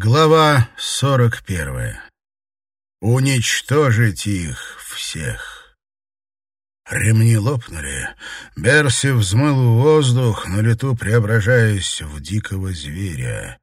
Глава сорок первая. Уничтожить их всех. Ремни лопнули. Берси взмыл в воздух, на лету преображаясь в дикого зверя.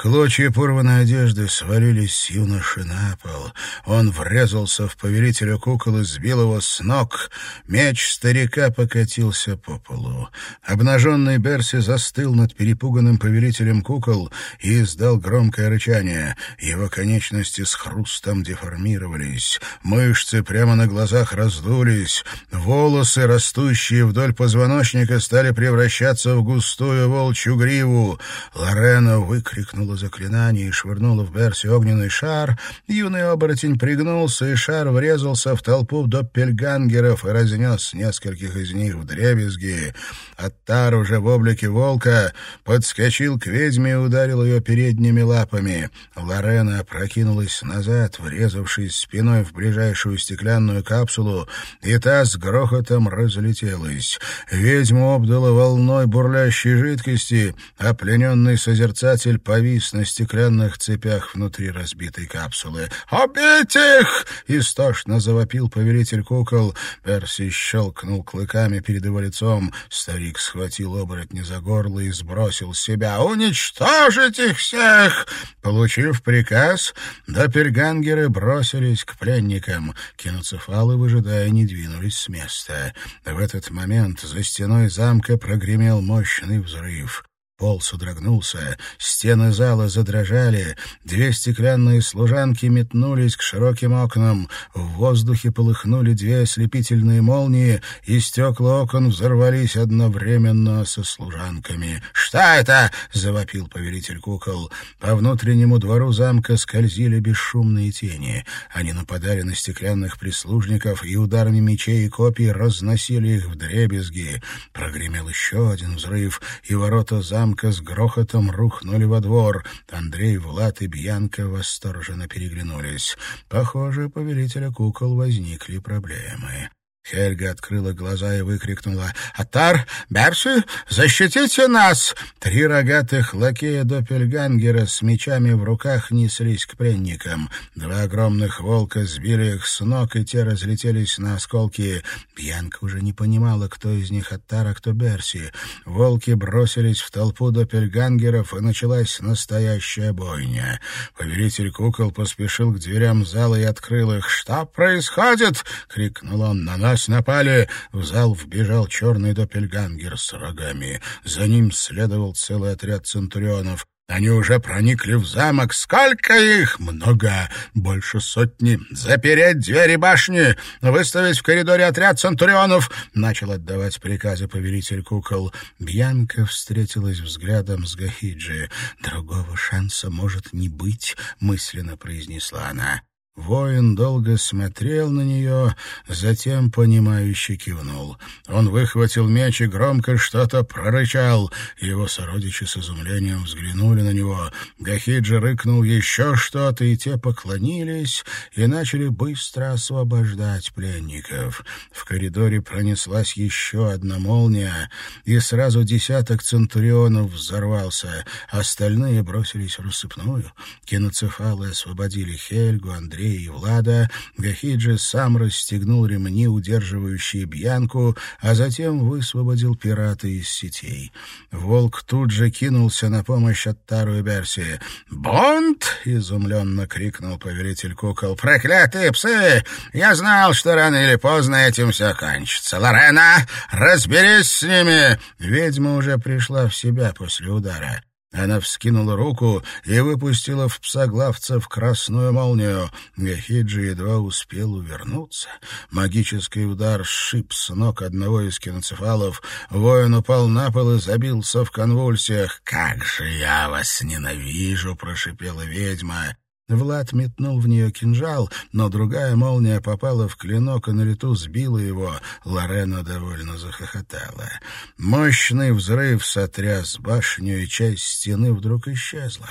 Клочья порванной одежды свалились с юноши на пол. Он врезался в повелителя кукол и сбил его с ног. Меч старика покатился по полу. Обнаженный Берси застыл над перепуганным повелителем кукол и издал громкое рычание. Его конечности с хрустом деформировались. Мышцы прямо на глазах раздулись. Волосы, растущие вдоль позвоночника, стали превращаться в густую волчью гриву. Лорена выкрикнула шепнула заклинание и швырнула в Берси огненный шар. Юный оборотень пригнулся, и шар врезался в толпу доппельгангеров и разнес нескольких из них в дребезги. Аттар уже в облике волка подскочил к ведьме и ударил ее передними лапами. Лорена опрокинулась назад, врезавшись спиной в ближайшую стеклянную капсулу, и та с грохотом разлетелась. Ведьму обдала волной бурлящей жидкости, а плененный созерцатель повис повис на стеклянных цепях внутри разбитой капсулы. «Убить их!» — истошно завопил повелитель кукол. Перси щелкнул клыками перед его лицом. Старик схватил оборотня за горло и сбросил себя. «Уничтожить их всех!» Получив приказ, допергангеры бросились к пленникам. Киноцефалы, выжидая, не двинулись с места. В этот момент за стеной замка прогремел мощный взрыв. Пол содрогнулся, стены зала задрожали, две стеклянные служанки метнулись к широким окнам, в воздухе полыхнули две ослепительные молнии, и стекла окон взорвались одновременно со служанками. «Что это?» — завопил повелитель кукол. По внутреннему двору замка скользили бесшумные тени. Они нападали на стеклянных прислужников и ударами мечей и копий разносили их в дребезги. Прогремел еще один взрыв, и ворота замка замка с грохотом рухнули во двор. Андрей, Влад и Бьянка восторженно переглянулись. Похоже, у повелителя кукол возникли проблемы. Хельга открыла глаза и выкрикнула «Атар! Берси! Защитите нас!» Три рогатых лакея Доппельгангера с мечами в руках неслись к пленникам. Два огромных волка сбили их с ног, и те разлетелись на осколки. Бьянка уже не понимала, кто из них Атар, а кто Берси. Волки бросились в толпу Доппельгангеров, и началась настоящая бойня. Повелитель кукол поспешил к дверям зала и открыл их. «Что происходит?» — крикнул он на нас напали!» В зал вбежал черный допельгангер с рогами. За ним следовал целый отряд центурионов. Они уже проникли в замок. Сколько их? Много. Больше сотни. Запереть двери башни. Выставить в коридоре отряд центурионов. Начал отдавать приказы повелитель кукол. Бьянка встретилась взглядом с Гахиджи. «Другого шанса может не быть», — мысленно произнесла она. Воин долго смотрел на нее, затем, понимающе кивнул. Он выхватил меч и громко что-то прорычал. Его сородичи с изумлением взглянули на него. Гахиджи рыкнул еще что-то, и те поклонились и начали быстро освобождать пленников. В коридоре пронеслась еще одна молния, и сразу десяток центурионов взорвался. Остальные бросились в рассыпную. Киноцефалы освободили Хельгу, Андрея, Андрея и Влада, Гахиджи сам расстегнул ремни, удерживающие Бьянку, а затем высвободил пирата из сетей. Волк тут же кинулся на помощь Аттару и Берси. «Бонд!» — изумленно крикнул повелитель кукол. «Проклятые псы! Я знал, что рано или поздно этим все кончится. Лорена, разберись с ними!» Ведьма уже пришла в себя после удара. Она вскинула руку и выпустила в псоглавцев красную молнию. Гахиджи едва успел увернуться. Магический удар сшиб с ног одного из киноцефалов. Воин упал на пол и забился в конвульсиях. «Как же я вас ненавижу!» — прошипела ведьма. Влад метнул в нее кинжал, но другая молния попала в клинок и на лету сбила его. Лорена довольно захохотала. Мощный взрыв сотряс башню, и часть стены вдруг исчезла.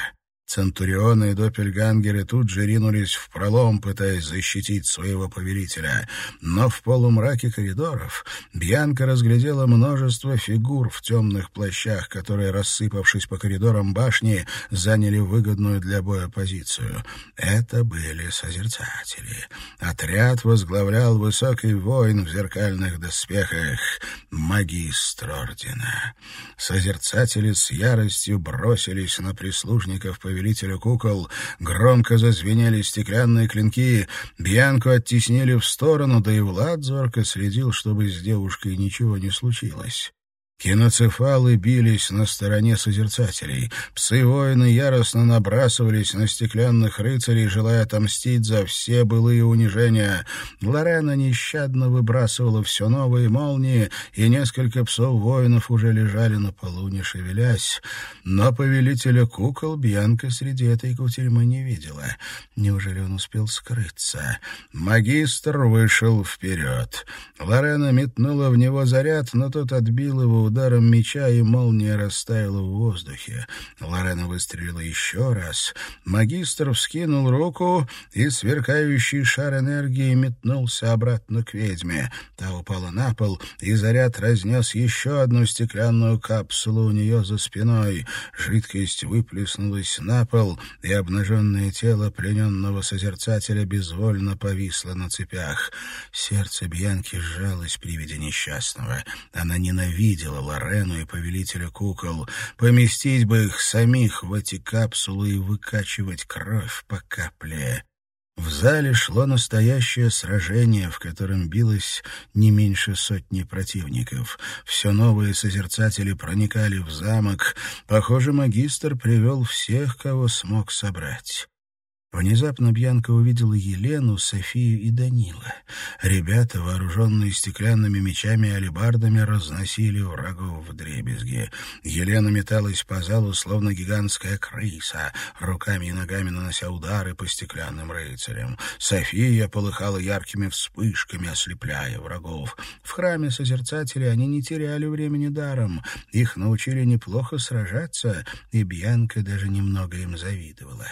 Центурионы и доппельгангеры тут же ринулись в пролом, пытаясь защитить своего повелителя. Но в полумраке коридоров Бьянка разглядела множество фигур в темных плащах, которые, рассыпавшись по коридорам башни, заняли выгодную для боя позицию. Это были созерцатели. Отряд возглавлял высокий воин в зеркальных доспехах, магистр ордена. Созерцатели с яростью бросились на прислужников повелителя, повелителя кукол. Громко зазвенели стеклянные клинки. Бьянку оттеснили в сторону, да и Влад зорко следил, чтобы с девушкой ничего не случилось. Киноцефалы бились на стороне созерцателей. Псы-воины яростно набрасывались на стеклянных рыцарей, желая отомстить за все былые унижения. Лорена нещадно выбрасывала все новые молнии, и несколько псов-воинов уже лежали на полу, не шевелясь. Но повелителя кукол Бьянка среди этой кутерьмы не видела. Неужели он успел скрыться? Магистр вышел вперед. Лорена метнула в него заряд, но тот отбил его ударом меча, и молния растаяла в воздухе. Лорена выстрелила еще раз. Магистр вскинул руку, и сверкающий шар энергии метнулся обратно к ведьме. Та упала на пол, и заряд разнес еще одну стеклянную капсулу у нее за спиной. Жидкость выплеснулась на пол, и обнаженное тело плененного созерцателя безвольно повисло на цепях. Сердце Бьянки сжалось при виде несчастного. Она ненавидела Михаила, Лорену и повелителя кукол. Поместить бы их самих в эти капсулы и выкачивать кровь по капле. В зале шло настоящее сражение, в котором билось не меньше сотни противников. Все новые созерцатели проникали в замок. Похоже, магистр привел всех, кого смог собрать. Внезапно Бьянка увидела Елену, Софию и Данила. Ребята, вооруженные стеклянными мечами и алебардами, разносили врагов в дребезги. Елена металась по залу, словно гигантская крыса, руками и ногами нанося удары по стеклянным рыцарям. София полыхала яркими вспышками, ослепляя врагов. В храме Созерцателей они не теряли времени даром. Их научили неплохо сражаться, и Бьянка даже немного им завидовала.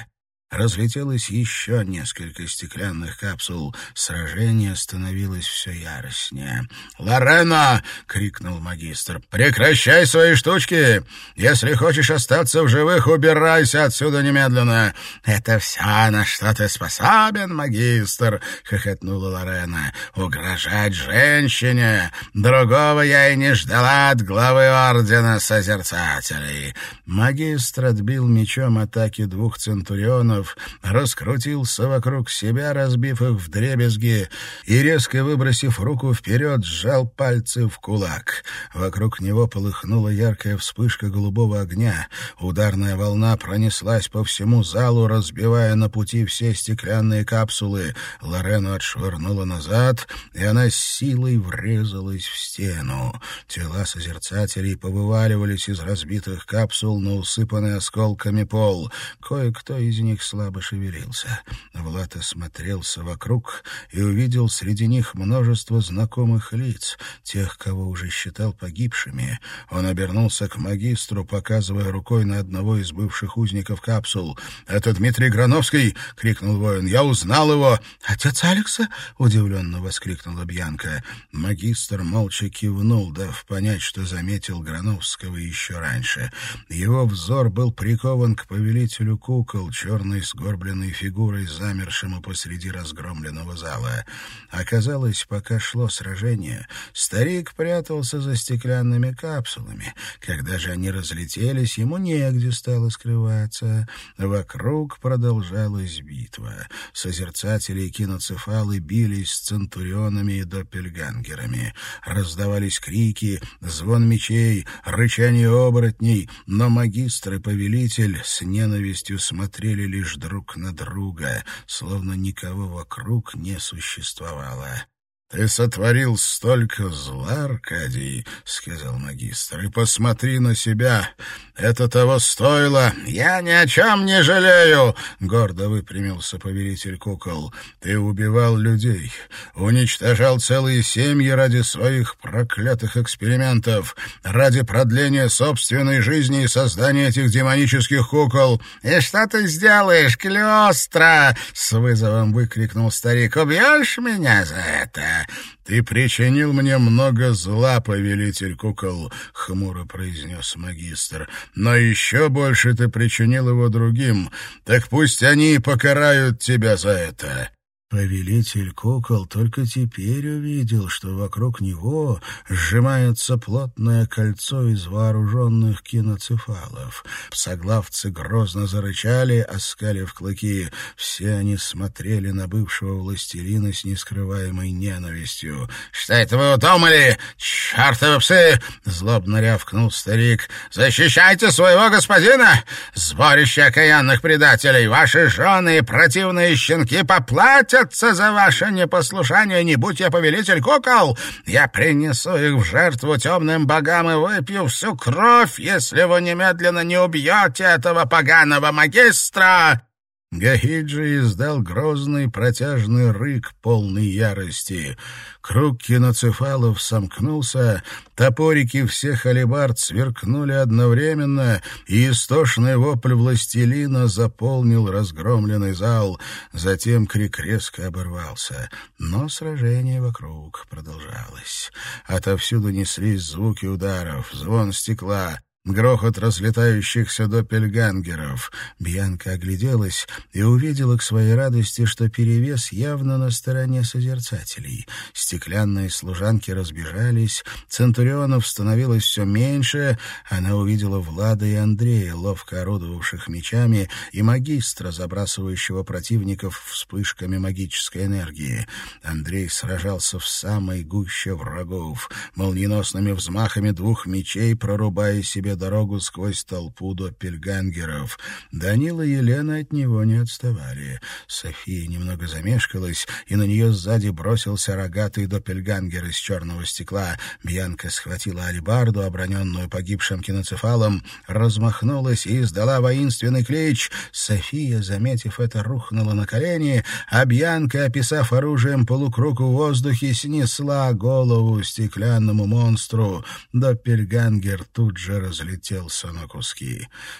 Разлетелось еще несколько стеклянных капсул. Сражение становилось все яростнее. «Лорена!» — крикнул магистр. «Прекращай свои штучки! Если хочешь остаться в живых, убирайся отсюда немедленно!» «Это все, на что ты способен, магистр!» — хохотнула Лорена. «Угрожать женщине! Другого я и не ждала от главы Ордена Созерцателей!» Магистр отбил мечом атаки двух центурионов, воинов, раскрутился вокруг себя, разбив их в дребезги, и, резко выбросив руку вперед, сжал пальцы в кулак. Вокруг него полыхнула яркая вспышка голубого огня. Ударная волна пронеслась по всему залу, разбивая на пути все стеклянные капсулы. Лорену отшвырнула назад, и она с силой врезалась в стену. Тела созерцателей повываливались из разбитых капсул на усыпанный осколками пол. Кое-кто из них слабо шевелился. Влад осмотрелся вокруг и увидел среди них множество знакомых лиц, тех, кого уже считал погибшими. Он обернулся к магистру, показывая рукой на одного из бывших узников капсул. «Это Дмитрий Грановский!» — крикнул воин. «Я узнал его!» «Отец Алекса?» — удивленно воскликнула Бьянка. Магистр молча кивнул, дав понять, что заметил Грановского еще раньше. Его взор был прикован к повелителю кукол, черной черной сгорбленной фигурой, замершему посреди разгромленного зала. Оказалось, пока шло сражение, старик прятался за стеклянными капсулами. Когда же они разлетелись, ему негде стало скрываться. Вокруг продолжалась битва. Созерцатели и киноцефалы бились с центурионами и доппельгангерами. Раздавались крики, звон мечей, рычание оборотней, но магистр и повелитель с ненавистью смотрели лишь лишь друг на друга, словно никого вокруг не существовало. «Ты сотворил столько зла, Аркадий», — сказал магистр, — «и посмотри на себя. Это того стоило. Я ни о чем не жалею», — гордо выпрямился повелитель кукол. «Ты убивал людей, уничтожал целые семьи ради своих проклятых экспериментов, ради продления собственной жизни и создания этих демонических кукол. И что ты сделаешь, Клеостро?» — с вызовом выкрикнул старик. «Убьешь меня за это?» «Ты причинил мне много зла, повелитель кукол», — хмуро произнес магистр. «Но еще больше ты причинил его другим. Так пусть они покарают тебя за это». Повелитель кукол только теперь увидел, что вокруг него сжимается плотное кольцо из вооруженных киноцефалов. Псоглавцы грозно зарычали, оскалив клыки. Все они смотрели на бывшего властелина с нескрываемой ненавистью. — Что это вы удумали? Чертовы псы! — злобно рявкнул старик. — Защищайте своего господина! Сборище окаянных предателей! Ваши жены и противные щенки поплатят! Платятся за ваше непослушание, не будь я повелитель кукол, я принесу их в жертву темным богам и выпью всю кровь, если вы немедленно не убьете этого поганого магистра!» Гахиджи издал грозный протяжный рык полный ярости. Круг киноцефалов сомкнулся, топорики всех алибард сверкнули одновременно, и истошный вопль властелина заполнил разгромленный зал. Затем крик резко оборвался. Но сражение вокруг продолжалось. Отовсюду неслись звуки ударов, звон стекла, Грохот разлетающихся доппельгангеров. Бьянка огляделась и увидела к своей радости, что перевес явно на стороне созерцателей. Стеклянные служанки разбежались, центурионов становилось все меньше, она увидела Влада и Андрея, ловко орудовавших мечами, и магистра, забрасывающего противников вспышками магической энергии. Андрей сражался в самой гуще врагов, молниеносными взмахами двух мечей прорубая себе дорогу сквозь толпу доппельгангеров. Данила и Елена от него не отставали. София немного замешкалась, и на нее сзади бросился рогатый доппельгангер из черного стекла. Бьянка схватила алибарду, оброненную погибшим киноцефалом, размахнулась и издала воинственный клич. София, заметив это, рухнула на колени, а Бьянка, описав оружием полукруг в воздухе, снесла голову стеклянному монстру. Доппельгангер тут же разлетелся разлетелся на.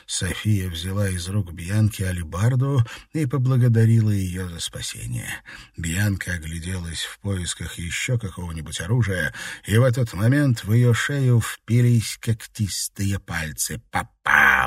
София взяла из рук Бьянки алибарду и поблагодарила ее за спасение. Бьянка огляделась в поисках еще какого-нибудь оружия, и в этот момент в ее шею впились когтистые пальцы.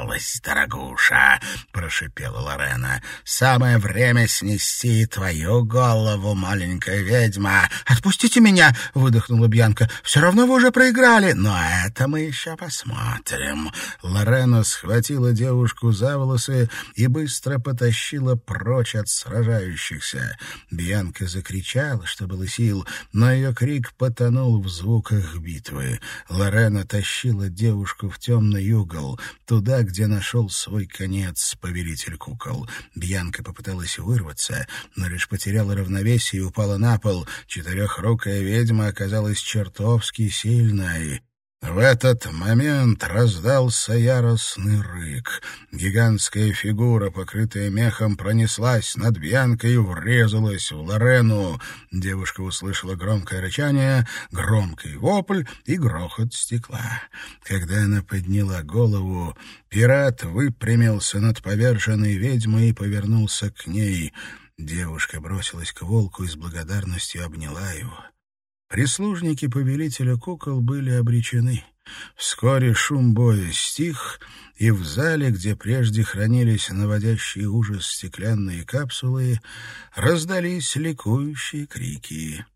«Попалась, дорогуша!» — прошипела Лорена. «Самое время снести твою голову, маленькая ведьма!» «Отпустите меня!» — выдохнула Бьянка. «Все равно вы уже проиграли!» «Но это мы еще посмотрим!» Лорена схватила девушку за волосы и быстро потащила прочь от сражающихся. Бьянка закричала, что было сил, но ее крик потонул в звуках битвы. Лорена тащила девушку в темный угол, туда, где нашел свой конец повелитель кукол. Бьянка попыталась вырваться, но лишь потеряла равновесие и упала на пол. Четырехрукая ведьма оказалась чертовски сильной. В этот момент раздался яростный рык. Гигантская фигура, покрытая мехом, пронеслась над Бьянкой и врезалась в Лорену. Девушка услышала громкое рычание, громкий вопль и грохот стекла. Когда она подняла голову, пират выпрямился над поверженной ведьмой и повернулся к ней. Девушка бросилась к волку и с благодарностью обняла его. Прислужники повелителя кукол были обречены. Вскоре шум боя стих, и в зале, где прежде хранились наводящие ужас стеклянные капсулы, раздались ликующие крики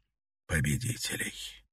победителей.